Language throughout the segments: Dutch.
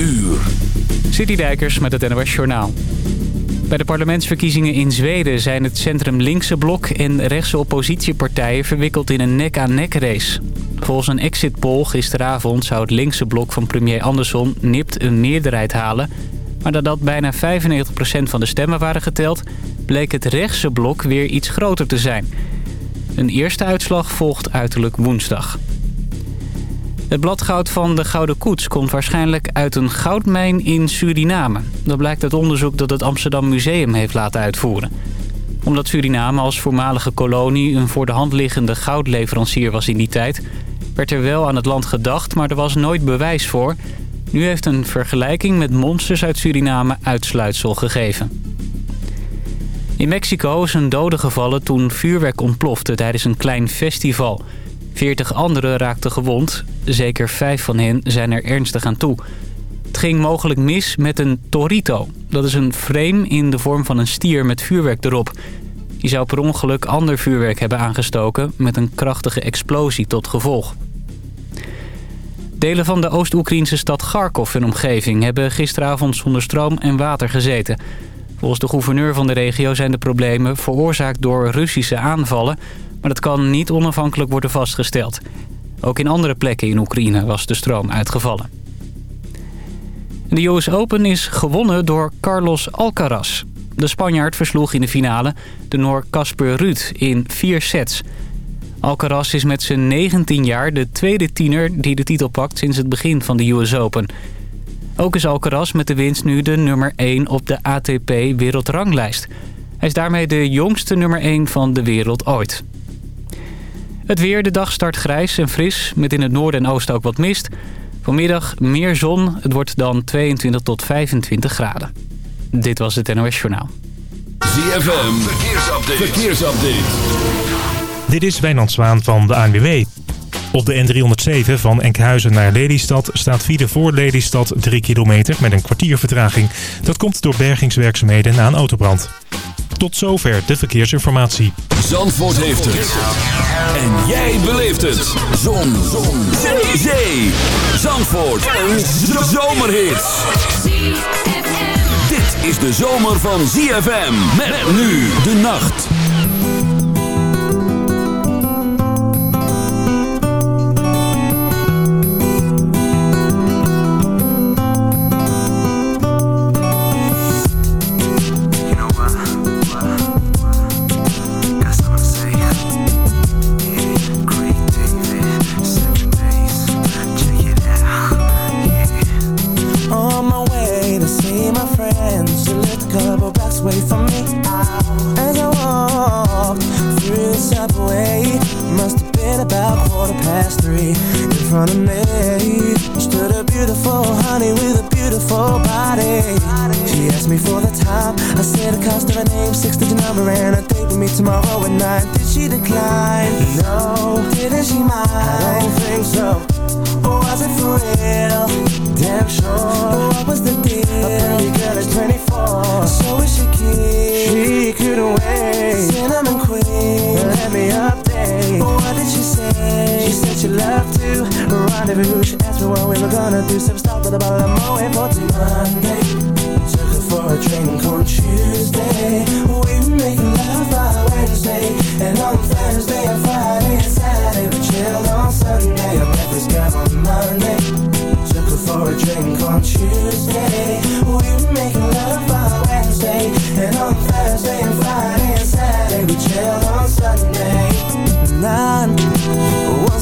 uur. Citydijkers met het NOS Journaal. Bij de parlementsverkiezingen in Zweden zijn het centrum-linkse blok en rechtse oppositiepartijen verwikkeld in een nek-aan-nek race. Volgens een exit poll gisteravond zou het linkse blok van premier Andersson nipt een meerderheid halen. Maar nadat bijna 95% van de stemmen waren geteld, bleek het rechtse blok weer iets groter te zijn. Een eerste uitslag volgt uiterlijk woensdag. Het bladgoud van de Gouden Koets komt waarschijnlijk uit een goudmijn in Suriname. Dat blijkt uit onderzoek dat het Amsterdam Museum heeft laten uitvoeren. Omdat Suriname als voormalige kolonie een voor de hand liggende goudleverancier was in die tijd... werd er wel aan het land gedacht, maar er was nooit bewijs voor. Nu heeft een vergelijking met monsters uit Suriname uitsluitsel gegeven. In Mexico is een dode gevallen toen vuurwerk ontplofte tijdens een klein festival... 40 anderen raakten gewond. Zeker vijf van hen zijn er ernstig aan toe. Het ging mogelijk mis met een torito. Dat is een frame in de vorm van een stier met vuurwerk erop. Die zou per ongeluk ander vuurwerk hebben aangestoken... met een krachtige explosie tot gevolg. Delen van de Oost-Oekraïnse stad Kharkov en omgeving... hebben gisteravond zonder stroom en water gezeten... Volgens de gouverneur van de regio zijn de problemen veroorzaakt door Russische aanvallen... maar dat kan niet onafhankelijk worden vastgesteld. Ook in andere plekken in Oekraïne was de stroom uitgevallen. De US Open is gewonnen door Carlos Alcaraz. De Spanjaard versloeg in de finale de Noor Casper Ruud in vier sets. Alcaraz is met zijn 19 jaar de tweede tiener die de titel pakt sinds het begin van de US Open... Ook is Alcaraz met de winst nu de nummer 1 op de ATP wereldranglijst. Hij is daarmee de jongste nummer 1 van de wereld ooit. Het weer, de dag start grijs en fris, met in het noorden en oosten ook wat mist. Vanmiddag meer zon, het wordt dan 22 tot 25 graden. Dit was het NOS Journaal. ZFM, verkeersupdate. verkeersupdate. Dit is Wijnand Zwaan van de ANWB. Op de N307 van Enkhuizen naar Lelystad staat file voor Lelystad 3 kilometer met een kwartier vertraging. Dat komt door bergingswerkzaamheden na een autobrand. Tot zover de verkeersinformatie. Zandvoort heeft het. En jij beleeft het. Zon. Zon. Zee. Zandvoort. Een zomerhit. Dit is de zomer van ZFM. Met nu de nacht. party Monday. Took for a drink on Tuesday. We making love on Wednesday. And on Thursday and Friday and Saturday We chilled on Sunday. Our breakfast got on Monday. Took for a drink on Tuesday. We making love on Wednesday. And on Thursday and Friday and Saturday We chilled on Sunday. Nine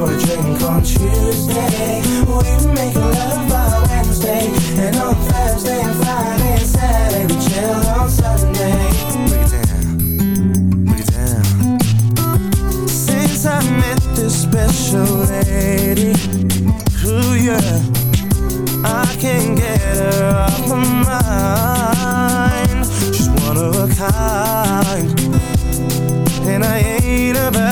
wanna drink on Tuesday. We make a love by Wednesday. And on Thursday and Friday and Saturday, we chill on Sunday. Break it down, break it down. Since I met this special lady, ooh yeah, I can't get her off my mind. She's one of a kind. And I ain't about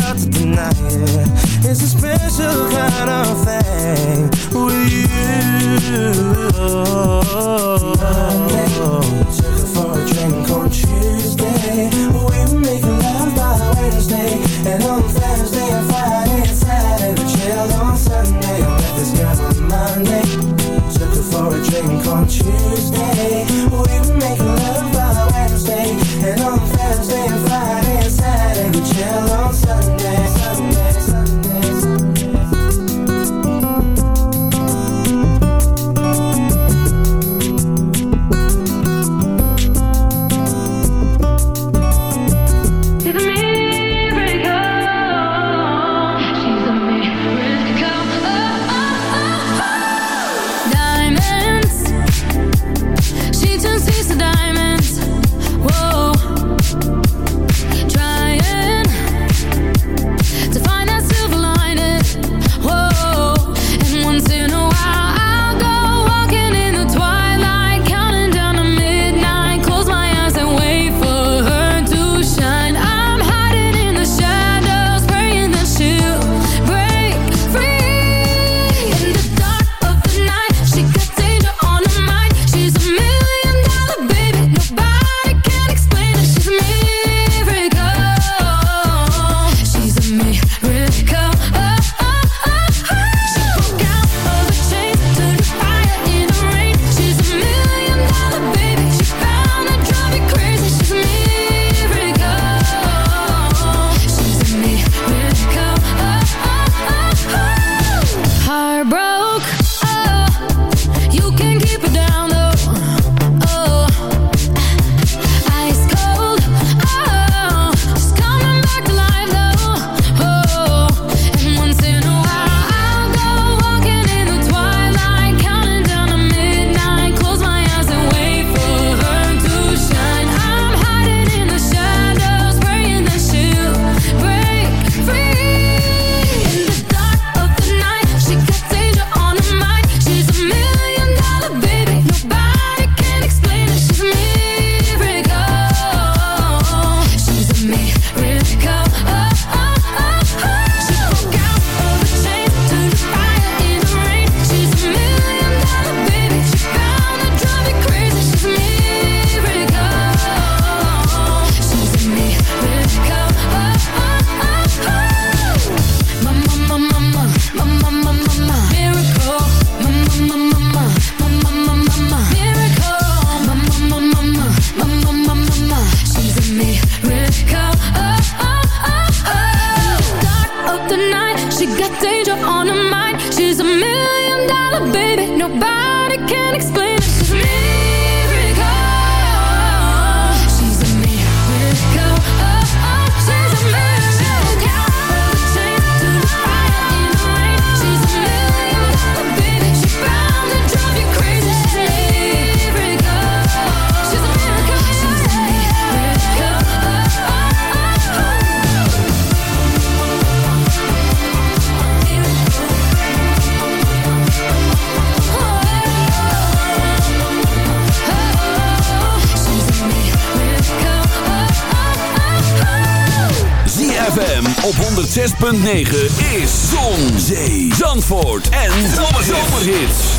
106.9 is Zon, Zee, Zandvoort en Zomerhits.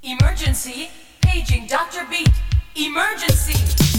Emergency, paging Dr. Beat. Emergency.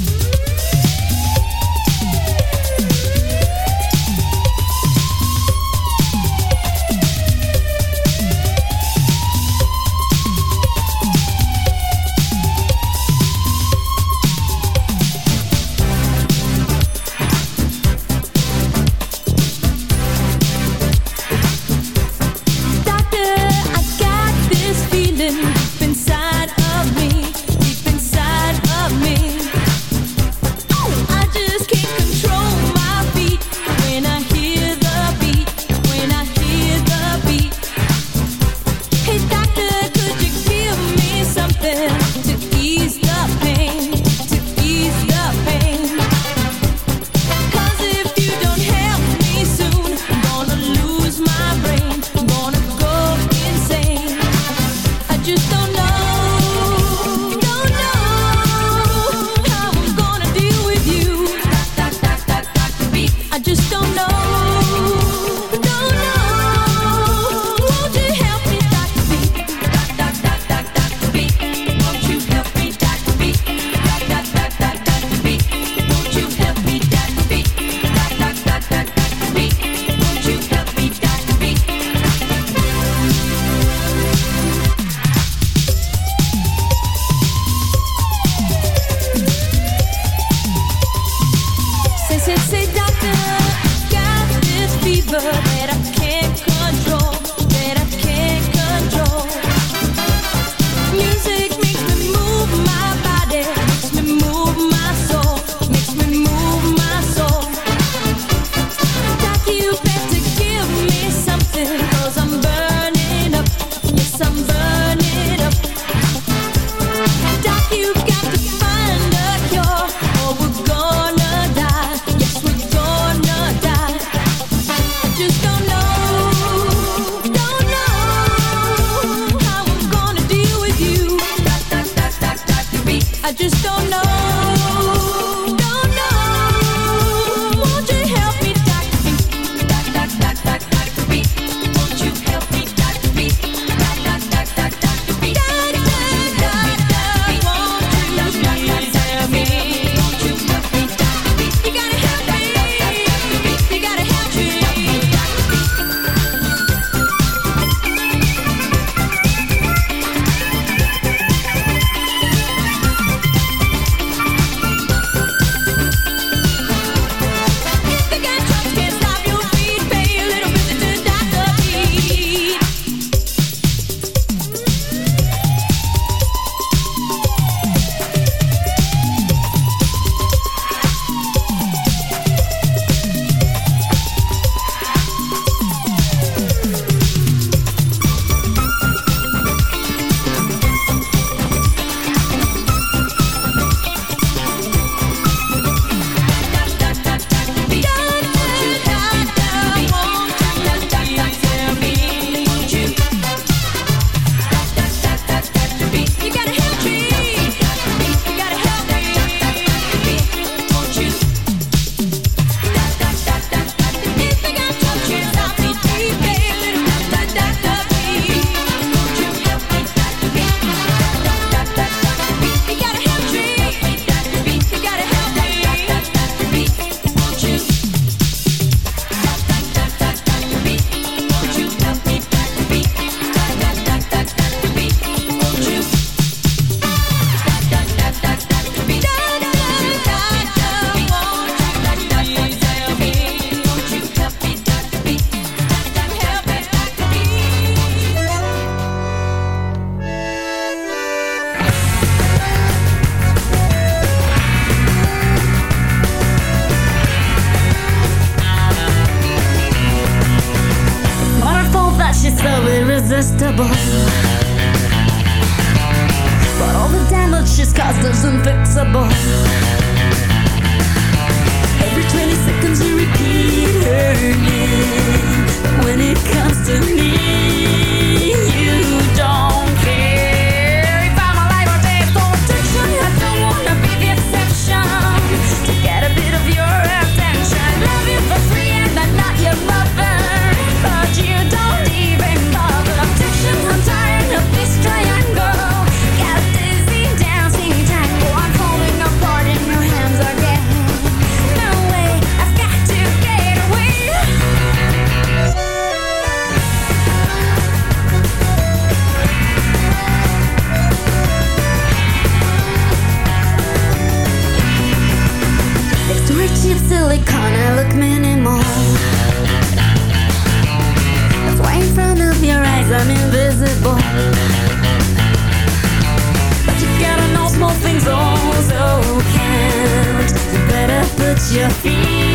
your feet.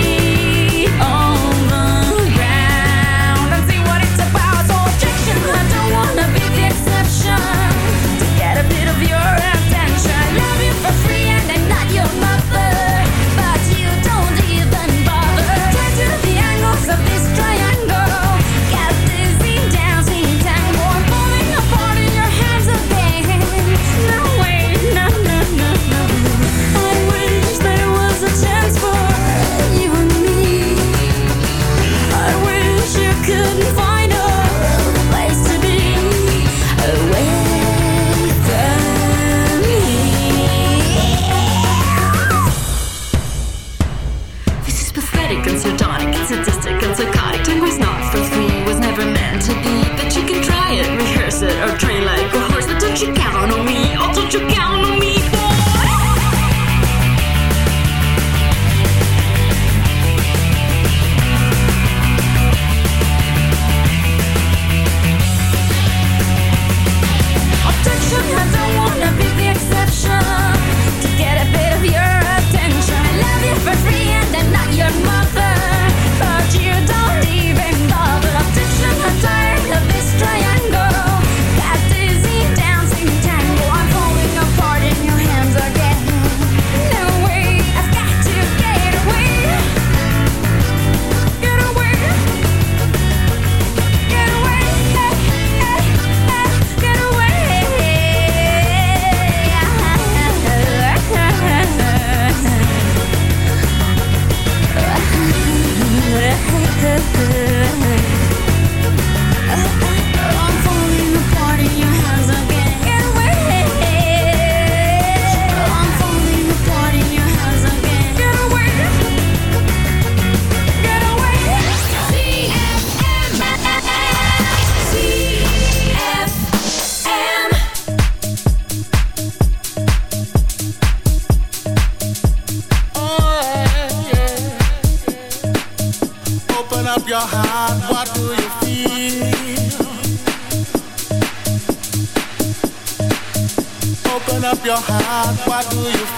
what do you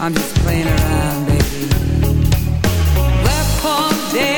I'm just playing around, baby. Rap all day.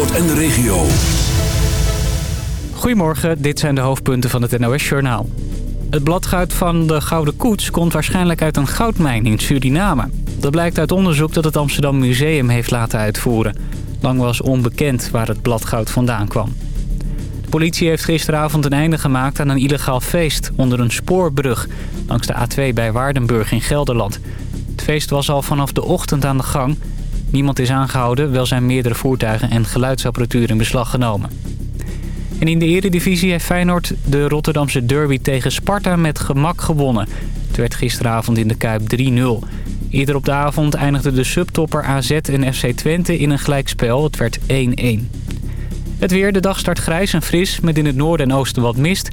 En de regio. Goedemorgen, dit zijn de hoofdpunten van het NOS-journaal. Het bladgoud van de Gouden Koets komt waarschijnlijk uit een goudmijn in Suriname. Dat blijkt uit onderzoek dat het Amsterdam Museum heeft laten uitvoeren. Lang was onbekend waar het bladgoud vandaan kwam. De politie heeft gisteravond een einde gemaakt aan een illegaal feest onder een spoorbrug... langs de A2 bij Waardenburg in Gelderland. Het feest was al vanaf de ochtend aan de gang. Niemand is aangehouden, wel zijn meerdere voertuigen en geluidsapparatuur in beslag genomen. En in de eredivisie heeft Feyenoord de Rotterdamse derby tegen Sparta met gemak gewonnen. Het werd gisteravond in de Kuip 3-0. Eerder op de avond eindigde de subtopper AZ en FC Twente in een gelijkspel. Het werd 1-1. Het weer, de dag start grijs en fris, met in het noorden en oosten wat mist.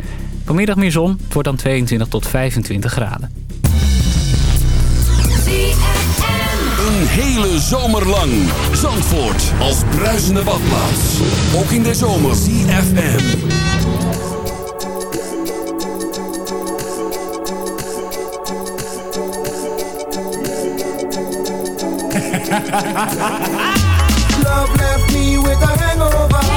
Vanmiddag meer zon, het wordt dan 22 tot 25 graden. Hele zomer lang. Zandvoort als bruisende badplaats. Ook in de zomer. CFM. Love left me with a hangover.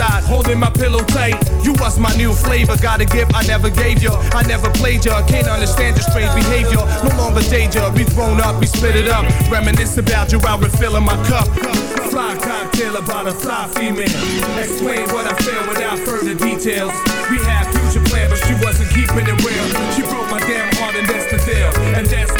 holding my pillow tight. You was my new flavor. Got a gift I never gave you. I never played you. Can't understand your strange behavior. No longer danger. be thrown up, we split it up. Reminisce about you while refilling my cup. Fly cocktail about a fly female. Explain what I feel without further details. We had future plans, but she wasn't keeping it real. She broke my damn heart, and that's the deal. And that's